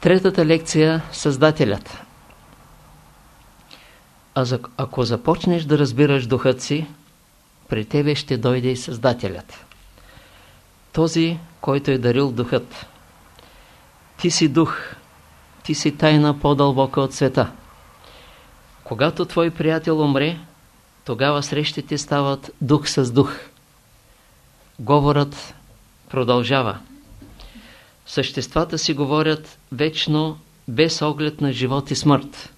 Третата лекция – Създателят. А за, ако започнеш да разбираш духът си, при тебе ще дойде и Създателят. Този, който е дарил духът. Ти си дух, ти си тайна по-дълбока от света. Когато твой приятел умре, тогава срещите стават дух с дух. Говорът продължава. Съществата си говорят вечно, без оглед на живот и смърт,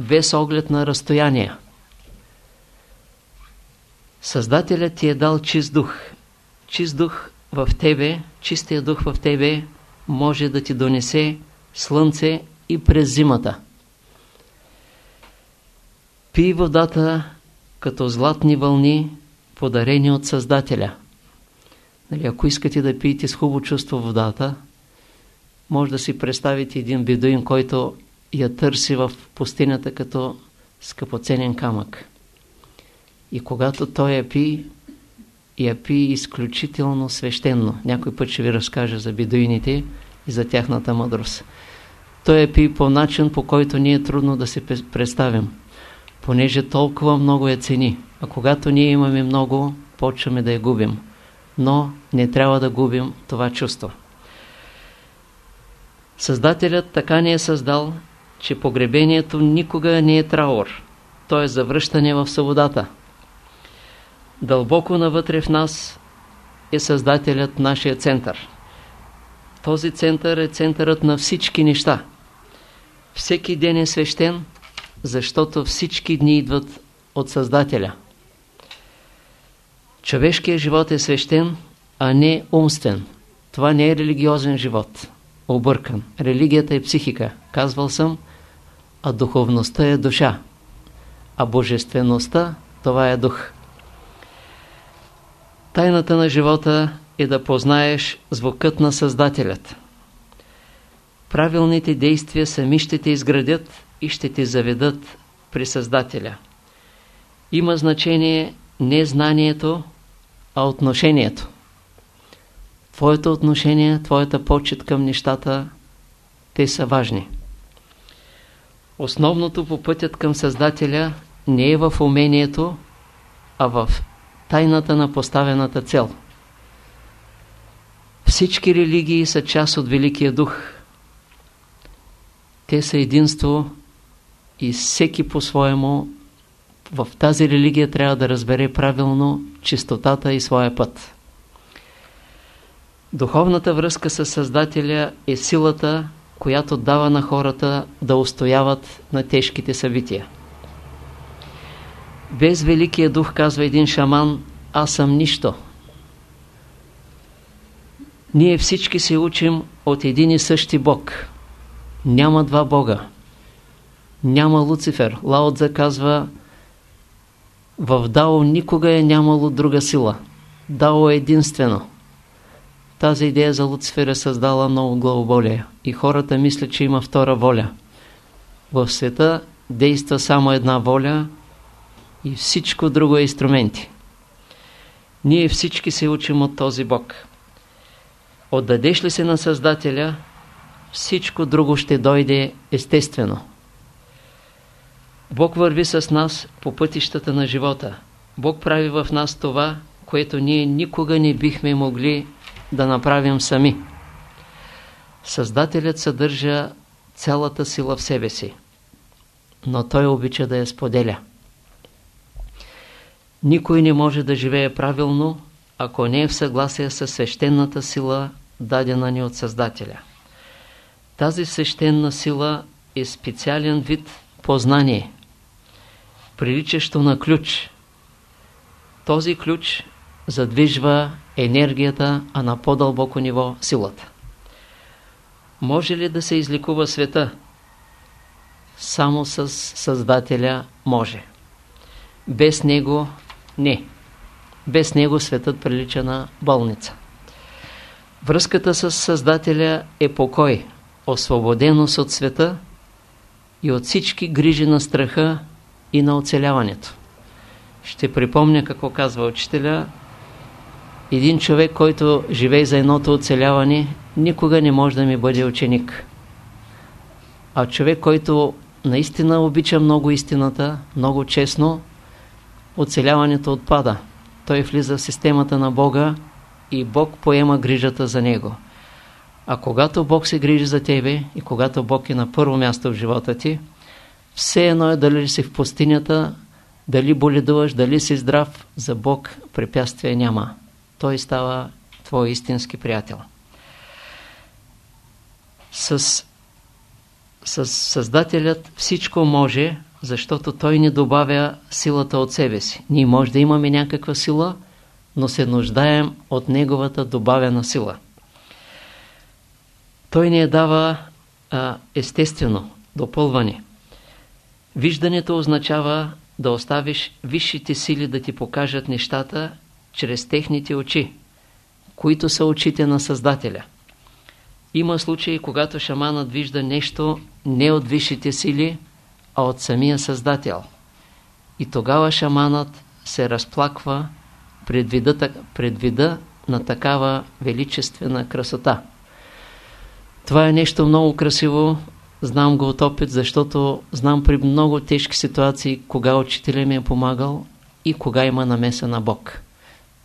без оглед на разстояния. Създателят ти е дал чист дух. Чист дух в тебе, чистия дух в тебе може да ти донесе слънце и през зимата. Пий водата като златни вълни, подарени от Създателя. Нали, ако искате да пиете с хубаво чувство водата, може да си представите един бедуин, който я търси в пустинята като скъпоценен камък. И когато той я пи, я пи изключително свещенно. Някой път ще ви разкажа за бедуините и за тяхната мъдрост. Той я пи по начин, по който ние е трудно да се представим понеже толкова много я цени. А когато ние имаме много, почваме да я губим. Но не трябва да губим това чувство. Създателят така ни е създал, че погребението никога не е траур. То е завръщане в свободата. Дълбоко навътре в нас е Създателят нашия център. Този център е центърът на всички неща. Всеки ден е свещен, защото всички дни идват от Създателя. Човешкият живот е свещен, а не умствен. Това не е религиозен живот. Объркан. Религията е психика. Казвал съм, а духовността е душа. А божествеността, това е дух. Тайната на живота е да познаеш звукът на Създателят. Правилните действия сами ще те изградят и ще те заведат при Създателя. Има значение не знанието, а отношението. Твоето отношение, твоята почет към нещата, те са важни. Основното по пътят към Създателя не е в умението, а в тайната на поставената цел. Всички религии са част от Великия Дух. Те са единство и всеки по-своему в тази религия трябва да разбере правилно чистотата и своя път. Духовната връзка с Създателя е силата, която дава на хората да устояват на тежките събития. Без Великия Дух, казва един шаман, аз съм нищо. Ние всички се учим от един и същи Бог. Няма два Бога няма Луцифер. Лаотза казва в Дао никога е нямало друга сила. Дао е единствено. Тази идея за Луцифер е създала много главоболие. И хората мислят, че има втора воля. В света действа само една воля и всичко друго е инструменти. Ние всички се учим от този Бог. Отдадеш ли се на Създателя, всичко друго ще дойде естествено. Бог върви с нас по пътищата на живота. Бог прави в нас това, което ние никога не бихме могли да направим сами. Създателят съдържа цялата сила в себе си, но той обича да я споделя. Никой не може да живее правилно, ако не е в съгласие с свещената сила, дадена ни от Създателя. Тази свещена сила е специален вид познание, приличащо на ключ. Този ключ задвижва енергията, а на по-дълбоко ниво силата. Може ли да се изликува света? Само с Създателя може. Без него не. Без него светът прилича на болница. Връзката с Създателя е покой, освободеност от света и от всички грижи на страха и на оцеляването. Ще припомня какво казва учителя. Един човек, който живее за едното оцеляване, никога не може да ми бъде ученик. А човек, който наистина обича много истината, много честно, оцеляването отпада. Той влиза в системата на Бога и Бог поема грижата за него. А когато Бог се грижи за тебе и когато Бог е на първо място в живота ти, все едно е дали си в пустинята, дали боледуваш, дали си здрав, за Бог препятствие няма. Той става твой истински приятел. С, с Създателят всичко може, защото Той ни добавя силата от себе си. Ние може да имаме някаква сила, но се нуждаем от Неговата добавена сила. Той ни я дава а, естествено, допълване. Виждането означава да оставиш висшите сили да ти покажат нещата чрез техните очи, които са очите на Създателя. Има случаи, когато шаманът вижда нещо не от висшите сили, а от самия Създател. И тогава шаманът се разплаква пред вида, пред вида на такава величествена красота. Това е нещо много красиво, знам го от опит, защото знам при много тежки ситуации, кога учителя ми е помагал и кога има намеса на Бог.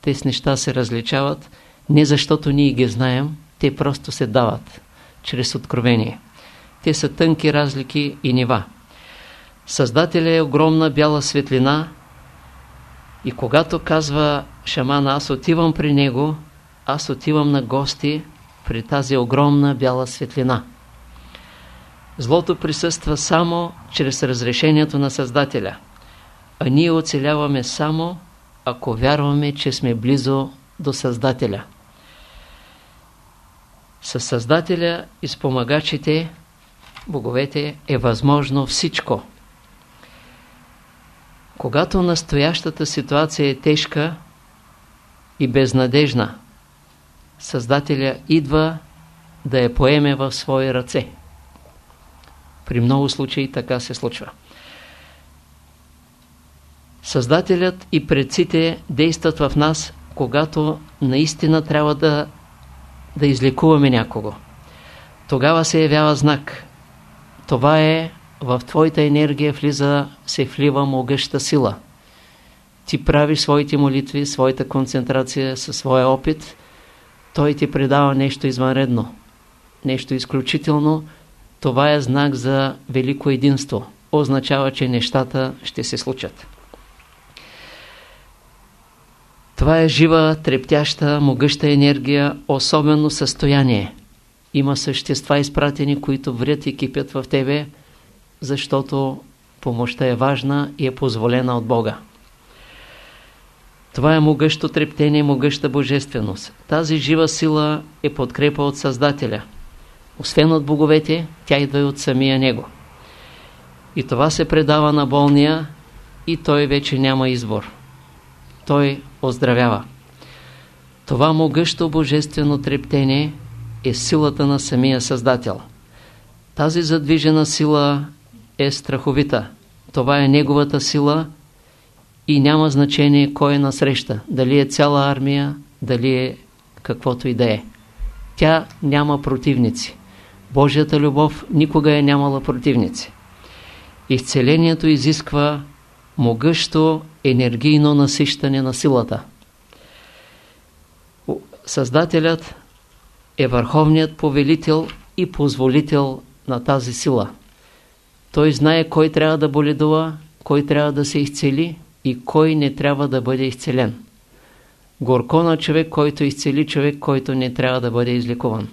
Тези неща се различават, не защото ние ги знаем, те просто се дават чрез откровение. Те са тънки разлики и нива. Създателя е огромна бяла светлина и когато казва шамана, аз отивам при него, аз отивам на гости при тази огромна бяла светлина. Злото присъства само чрез разрешението на Създателя, а ние оцеляваме само ако вярваме, че сме близо до Създателя. Със Създателя и спомагачите, боговете, е възможно всичко. Когато настоящата ситуация е тежка и безнадежна, Създателя идва да я поеме в свои ръце. При много случаи така се случва. Създателят и предците действат в нас, когато наистина трябва да, да излекуваме някого. Тогава се явява знак. Това е в твоята енергия влиза, се влива могъща сила. Ти правиш своите молитви, своята концентрация със своя опит, той ти предава нещо извънредно, нещо изключително. Това е знак за велико единство. Означава, че нещата ще се случат. Това е жива, трептяща, могъща енергия, особено състояние. Има същества изпратени, които врят и кипят в тебе, защото помощта е важна и е позволена от Бога. Това е могъщо трептение, могъща божественост. Тази жива сила е подкрепа от Създателя. Освен от боговете, тя идва и от самия Него. И това се предава на болния и той вече няма избор. Той оздравява. Това могъщо божествено трептение е силата на самия Създател. Тази задвижена сила е страховита. Това е неговата сила и няма значение кой е насреща. Дали е цяла армия, дали е каквото и да е. Тя няма противници. Божията любов никога е нямала противници. Изцелението изисква могъщо енергийно насищане на силата. Създателят е върховният повелител и позволител на тази сила. Той знае кой трябва да боледува, кой трябва да се изцели и кой не трябва да бъде изцелен. Горко на човек, който изцели човек, който не трябва да бъде излекуван.